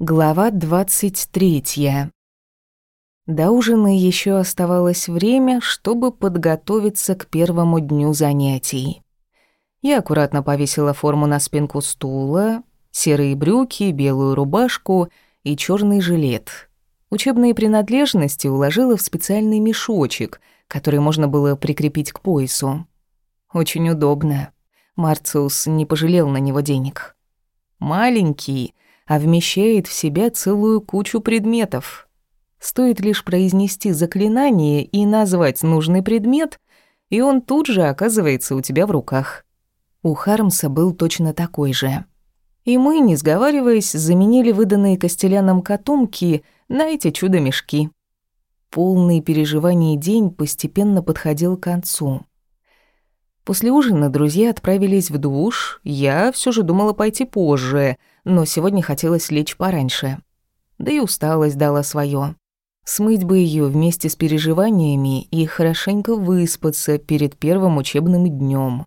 Глава 23. До ужина еще оставалось время, чтобы подготовиться к первому дню занятий. Я аккуратно повесила форму на спинку стула, серые брюки, белую рубашку и черный жилет. Учебные принадлежности уложила в специальный мешочек, который можно было прикрепить к поясу. Очень удобно. Марциус не пожалел на него денег. Маленький — а вмещает в себя целую кучу предметов. Стоит лишь произнести заклинание и назвать нужный предмет, и он тут же оказывается у тебя в руках. У Хармса был точно такой же. И мы, не сговариваясь, заменили выданные Костелянам котомки на эти чудо-мешки. Полный переживаний день постепенно подходил к концу. После ужина друзья отправились в душ, я все же думала пойти позже — но сегодня хотелось лечь пораньше. Да и усталость дала свое. Смыть бы ее вместе с переживаниями и хорошенько выспаться перед первым учебным днем.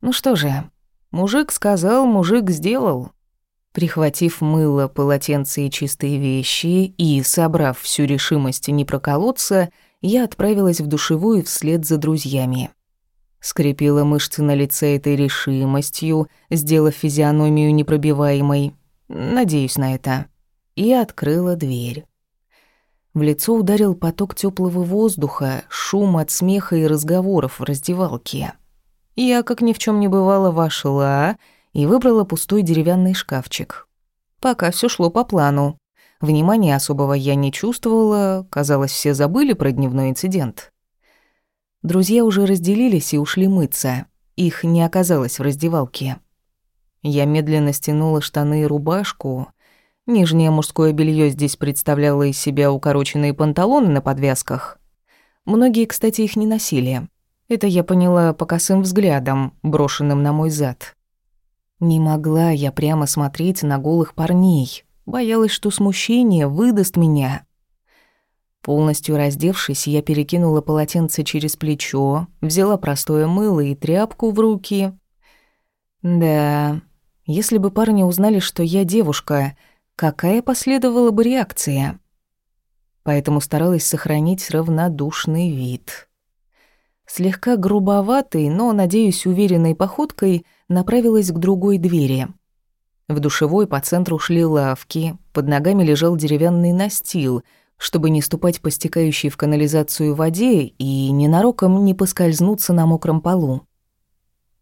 Ну что же, мужик сказал, мужик сделал. Прихватив мыло, полотенце и чистые вещи и собрав всю решимость не проколоться, я отправилась в душевую вслед за друзьями. Скрепила мышцы на лице этой решимостью, сделав физиономию непробиваемой. Надеюсь на это. И открыла дверь. В лицо ударил поток теплого воздуха, шум от смеха и разговоров в раздевалке. Я, как ни в чем не бывало, вошла и выбрала пустой деревянный шкафчик. Пока все шло по плану. Внимания особого я не чувствовала, казалось, все забыли про дневной инцидент. Друзья уже разделились и ушли мыться. Их не оказалось в раздевалке. Я медленно стянула штаны и рубашку. Нижнее мужское белье здесь представляло из себя укороченные панталоны на подвязках. Многие, кстати, их не носили. Это я поняла по косым взглядам, брошенным на мой зад. Не могла я прямо смотреть на голых парней. Боялась, что смущение выдаст меня. Полностью раздевшись, я перекинула полотенце через плечо, взяла простое мыло и тряпку в руки. Да, если бы парни узнали, что я девушка, какая последовала бы реакция? Поэтому старалась сохранить равнодушный вид. Слегка грубоватой, но, надеюсь, уверенной походкой направилась к другой двери. В душевой по центру шли лавки, под ногами лежал деревянный настил — чтобы не ступать по стекающей в канализацию воде и ненароком не поскользнуться на мокром полу.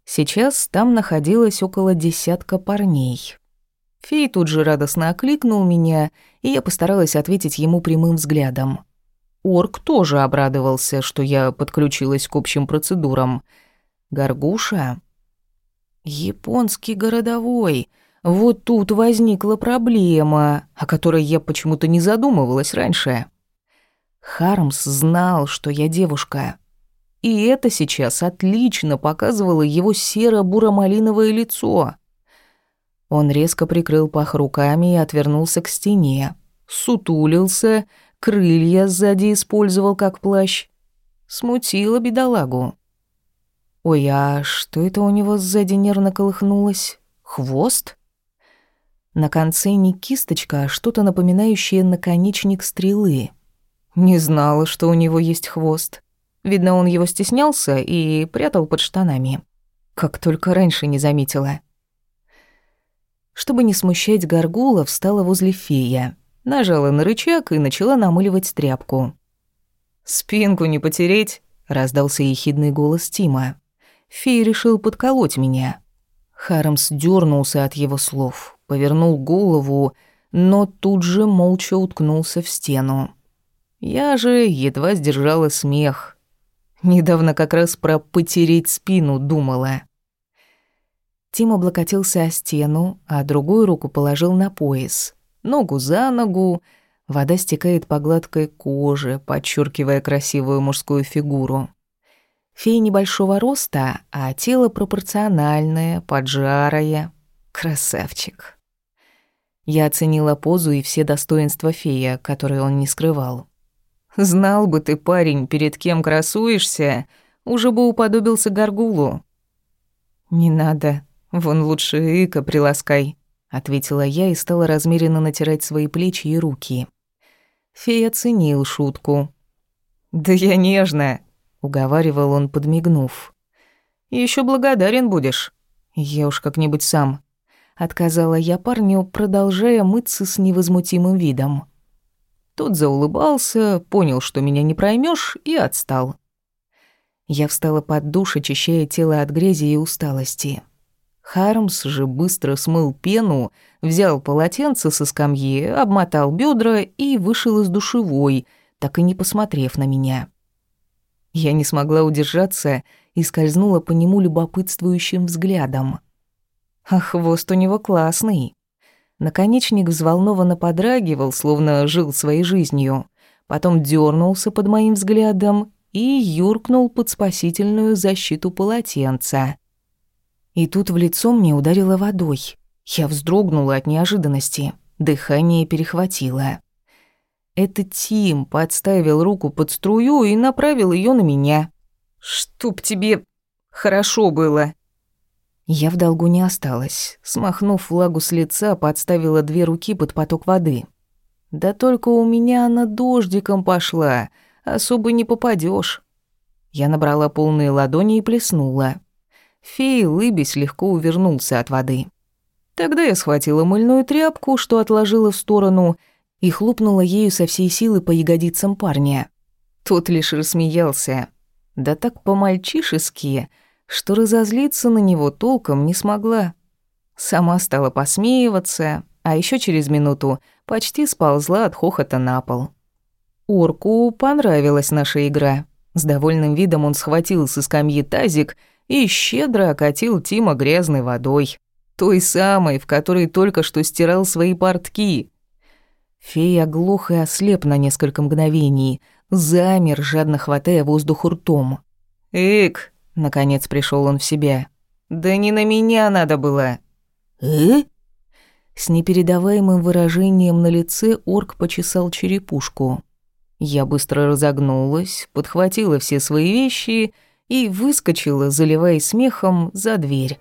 Сейчас там находилось около десятка парней. Фей тут же радостно окликнул меня, и я постаралась ответить ему прямым взглядом. Орк тоже обрадовался, что я подключилась к общим процедурам. Горгуша? Японский городовой. Вот тут возникла проблема, о которой я почему-то не задумывалась раньше. Хармс знал, что я девушка. И это сейчас отлично показывало его серо-буро-малиновое лицо. Он резко прикрыл пах руками и отвернулся к стене. Сутулился, крылья сзади использовал как плащ. Смутило бедолагу. Ой, а что это у него сзади нервно колыхнулось? Хвост? На конце не кисточка, а что-то напоминающее наконечник стрелы. Не знала, что у него есть хвост. Видно, он его стеснялся и прятал под штанами. Как только раньше не заметила. Чтобы не смущать горгула, встала возле фея. Нажала на рычаг и начала намыливать тряпку. «Спинку не потереть?» — раздался ехидный голос Тима. Фей решил подколоть меня. Харамс дернулся от его слов повернул голову, но тут же молча уткнулся в стену. Я же едва сдержала смех. Недавно как раз про потереть спину думала. Тим облокотился о стену, а другую руку положил на пояс. Ногу за ногу, вода стекает по гладкой коже, подчеркивая красивую мужскую фигуру. Фея небольшого роста, а тело пропорциональное, поджарое. Красавчик. Я оценила позу и все достоинства фея, которые он не скрывал. «Знал бы ты, парень, перед кем красуешься, уже бы уподобился горгулу». «Не надо, вон лучше Ика приласкай», — ответила я и стала размеренно натирать свои плечи и руки. Фей оценил шутку. «Да я нежная», — уговаривал он, подмигнув. Еще благодарен будешь». «Я уж как-нибудь сам», — отказала я парню, продолжая мыться с невозмутимым видом. Тот заулыбался, понял, что меня не проймешь, и отстал. Я встала под душ, очищая тело от грязи и усталости. Хармс же быстро смыл пену, взял полотенце со скамьи, обмотал бедра и вышел из душевой, так и не посмотрев на меня. Я не смогла удержаться и скользнула по нему любопытствующим взглядом. А хвост у него классный. Наконечник взволнованно подрагивал, словно жил своей жизнью. Потом дернулся под моим взглядом и юркнул под спасительную защиту полотенца. И тут в лицо мне ударило водой. Я вздрогнула от неожиданности. Дыхание перехватило. Это Тим подставил руку под струю и направил ее на меня. «Чтоб тебе хорошо было!» Я в долгу не осталась. Смахнув влагу с лица, подставила две руки под поток воды. Да только у меня она дождиком пошла, особо не попадешь. Я набрала полные ладони и плеснула. Фей, лыбясь, легко увернулся от воды. Тогда я схватила мыльную тряпку, что отложила в сторону, и хлопнула ею со всей силы по ягодицам парня. Тот лишь рассмеялся. Да так по-мальчишески, что разозлиться на него толком не смогла. Сама стала посмеиваться, а еще через минуту почти сползла от хохота на пол. Орку понравилась наша игра. С довольным видом он схватил со скамьи тазик и щедро окатил Тима грязной водой. Той самой, в которой только что стирал свои портки. Фея оглох и ослеп на несколько мгновений, замер, жадно хватая воздух ртом. «Эк!» — наконец пришел он в себя. «Да не на меня надо было!» «Э?» С непередаваемым выражением на лице орк почесал черепушку. Я быстро разогнулась, подхватила все свои вещи и выскочила, заливаясь смехом, за дверь.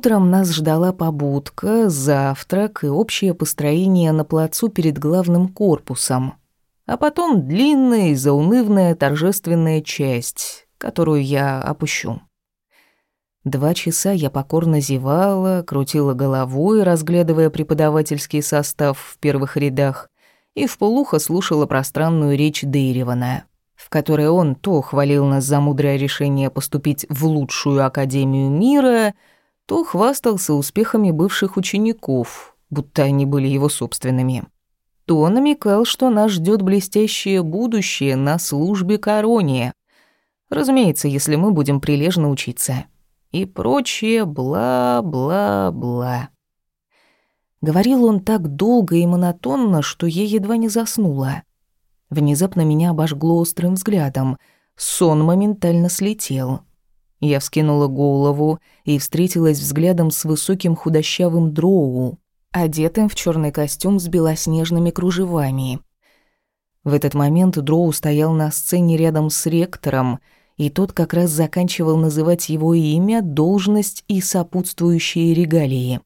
Утром нас ждала побудка, завтрак и общее построение на плацу перед главным корпусом. А потом длинная и заунывная торжественная часть, которую я опущу. Два часа я покорно зевала, крутила головой, разглядывая преподавательский состав в первых рядах, и вполуха слушала пространную речь Дейревана, в которой он то хвалил нас за мудрое решение поступить в лучшую академию мира, то хвастался успехами бывших учеников, будто они были его собственными. То намекал, что нас ждет блестящее будущее на службе короне. Разумеется, если мы будем прилежно учиться и прочее бла-бла-бла. Говорил он так долго и монотонно, что я едва не заснула. Внезапно меня обожгло острым взглядом. Сон моментально слетел. Я вскинула голову и встретилась взглядом с высоким худощавым дроу, одетым в черный костюм с белоснежными кружевами. В этот момент дроу стоял на сцене рядом с ректором — и тот как раз заканчивал называть его имя, должность и сопутствующие регалии.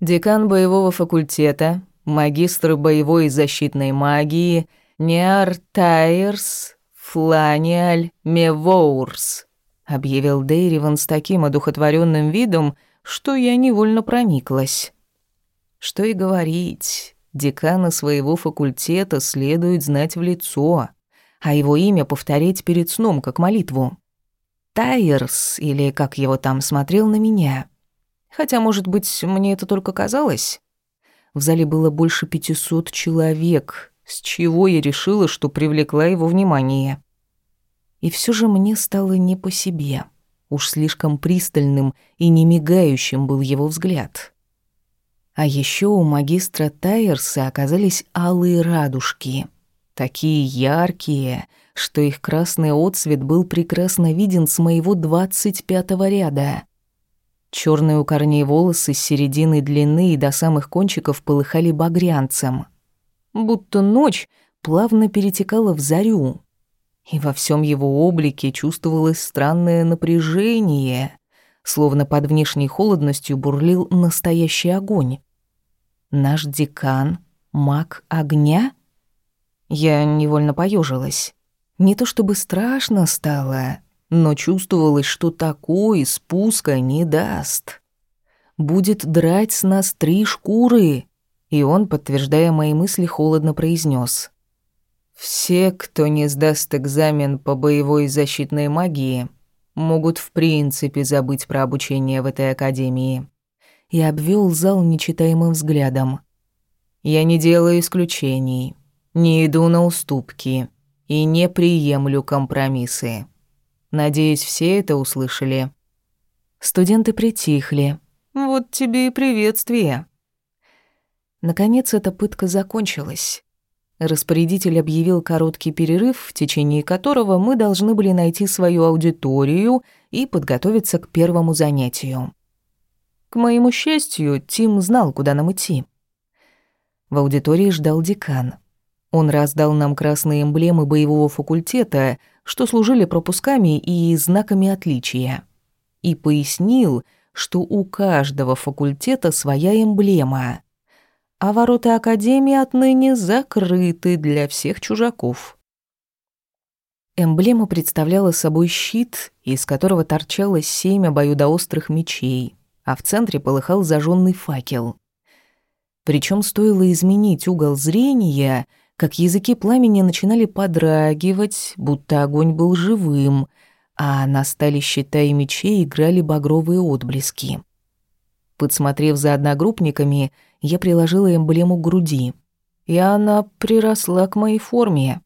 Декан боевого факультета, магистр боевой и защитной магии Ниар Тайерс Фланиаль Мевоурс, объявил Дейриван с таким одухотворенным видом, что я невольно прониклась. Что и говорить, декана своего факультета следует знать в лицо а его имя повторить перед сном, как молитву. Тайерс, или как его там, смотрел на меня. Хотя, может быть, мне это только казалось. В зале было больше пятисот человек, с чего я решила, что привлекла его внимание. И все же мне стало не по себе. Уж слишком пристальным и немигающим был его взгляд. А еще у магистра Тайерса оказались алые радужки — Такие яркие, что их красный отцвет был прекрасно виден с моего двадцать пятого ряда. Черные у корней волосы с середины длины и до самых кончиков полыхали багрянцем. Будто ночь плавно перетекала в зарю. И во всем его облике чувствовалось странное напряжение, словно под внешней холодностью бурлил настоящий огонь. Наш декан — маг огня? Я невольно поежилась. Не то чтобы страшно стало, но чувствовалось, что такой спуска не даст. Будет драть с нас три шкуры. И он, подтверждая мои мысли, холодно произнес: все, кто не сдаст экзамен по боевой защитной магии, могут в принципе забыть про обучение в этой академии. И обвел зал нечитаемым взглядом. Я не делаю исключений, не иду на уступки и не приемлю компромиссы. Надеюсь, все это услышали. Студенты притихли. Вот тебе и приветствие. Наконец эта пытка закончилась. Распорядитель объявил короткий перерыв, в течение которого мы должны были найти свою аудиторию и подготовиться к первому занятию. К моему счастью, Тим знал, куда нам идти. В аудитории ждал декан. Он раздал нам красные эмблемы боевого факультета, что служили пропусками и знаками отличия. И пояснил, что у каждого факультета своя эмблема а ворота Академии отныне закрыты для всех чужаков. Эмблема представляла собой щит, из которого торчало семь обоюдоострых мечей, а в центре полыхал зажженный факел. Причем стоило изменить угол зрения, как языки пламени начинали подрагивать, будто огонь был живым, а на стали щита и мечей играли багровые отблески. Подсмотрев за одногруппниками, я приложила эмблему к груди, и она приросла к моей форме.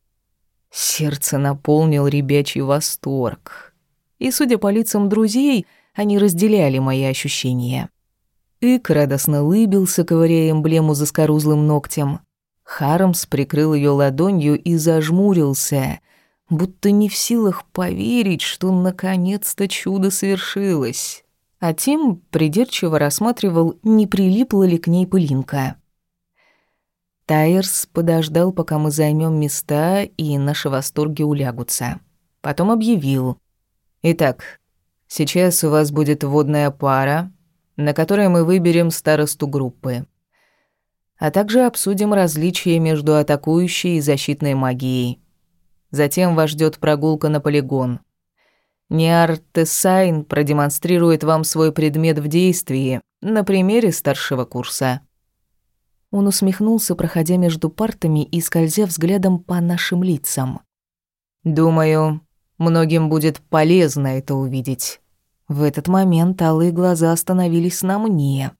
Сердце наполнил ребячий восторг. И, судя по лицам друзей, они разделяли мои ощущения. Ик радостно улыбился, ковыряя эмблему за скорузлым ногтем. Хармс прикрыл ее ладонью и зажмурился, будто не в силах поверить, что наконец-то чудо свершилось а Тим придирчиво рассматривал, не прилипла ли к ней пылинка. Тайерс подождал, пока мы займем места и наши восторги улягутся. Потом объявил. «Итак, сейчас у вас будет водная пара, на которой мы выберем старосту группы, а также обсудим различия между атакующей и защитной магией. Затем вас ждет прогулка на полигон. Неартесайн продемонстрирует вам свой предмет в действии на примере старшего курса». Он усмехнулся, проходя между партами и скользя взглядом по нашим лицам. «Думаю, многим будет полезно это увидеть». В этот момент алые глаза остановились на мне.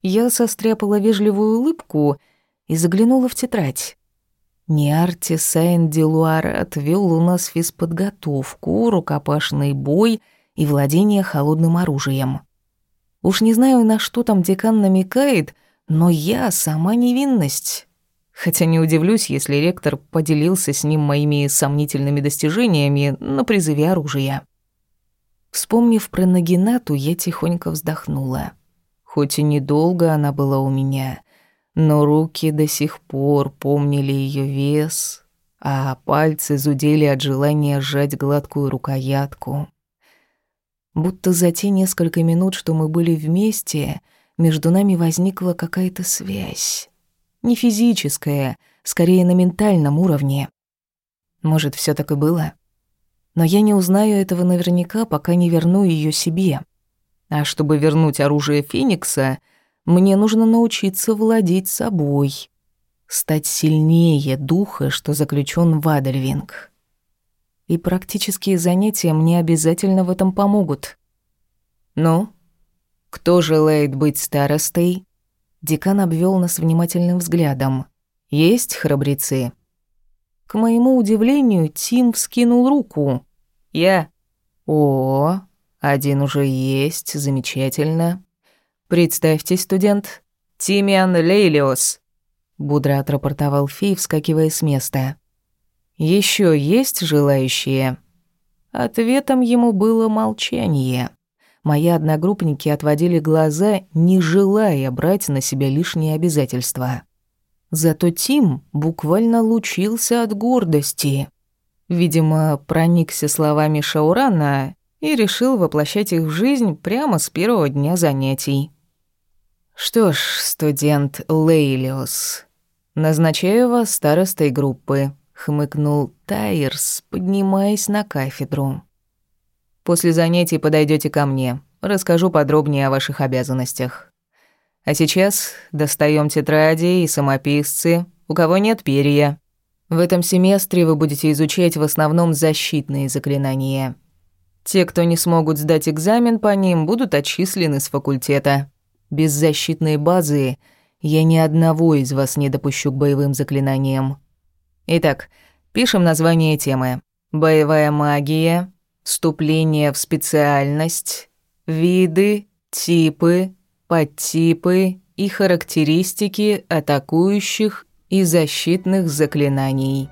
Я состряпала вежливую улыбку и заглянула в тетрадь. Ниарти Сайн-Делуар отвел у нас физподготовку, рукопашный бой и владение холодным оружием. Уж не знаю, на что там декан намекает, но я сама невинность. Хотя не удивлюсь, если ректор поделился с ним моими сомнительными достижениями на призыве оружия. Вспомнив про Нагинату, я тихонько вздохнула. Хоть и недолго она была у меня — но руки до сих пор помнили ее вес, а пальцы зудели от желания сжать гладкую рукоятку. Будто за те несколько минут, что мы были вместе, между нами возникла какая-то связь. Не физическая, скорее на ментальном уровне. Может, все так и было? Но я не узнаю этого наверняка, пока не верну ее себе. А чтобы вернуть оружие Феникса — мне нужно научиться владеть собой, стать сильнее духа, что заключен в Адельвинг. И практические занятия мне обязательно в этом помогут. Ну, кто желает быть старостой? Декан обвел нас внимательным взглядом. Есть храбрецы? К моему удивлению, Тим вскинул руку. Я. О, один уже есть, замечательно. «Представьтесь, студент. Тимиан Лейлиос», — бодро отрапортовал фей, вскакивая с места. Еще есть желающие?» Ответом ему было молчание. Мои одногруппники отводили глаза, не желая брать на себя лишние обязательства. Зато Тим буквально лучился от гордости. Видимо, проникся словами Шаурана и решил воплощать их в жизнь прямо с первого дня занятий. «Что ж, студент Лейлиос, назначаю вас старостой группы», — хмыкнул Тайерс, поднимаясь на кафедру. «После занятий подойдете ко мне, расскажу подробнее о ваших обязанностях. А сейчас достаем тетради и самописцы, у кого нет перья. В этом семестре вы будете изучать в основном защитные заклинания. Те, кто не смогут сдать экзамен по ним, будут отчислены с факультета. Без защитной базы я ни одного из вас не допущу к боевым заклинаниям. Итак, пишем название темы. Боевая магия, вступление в специальность, виды, типы, подтипы и характеристики атакующих и защитных заклинаний.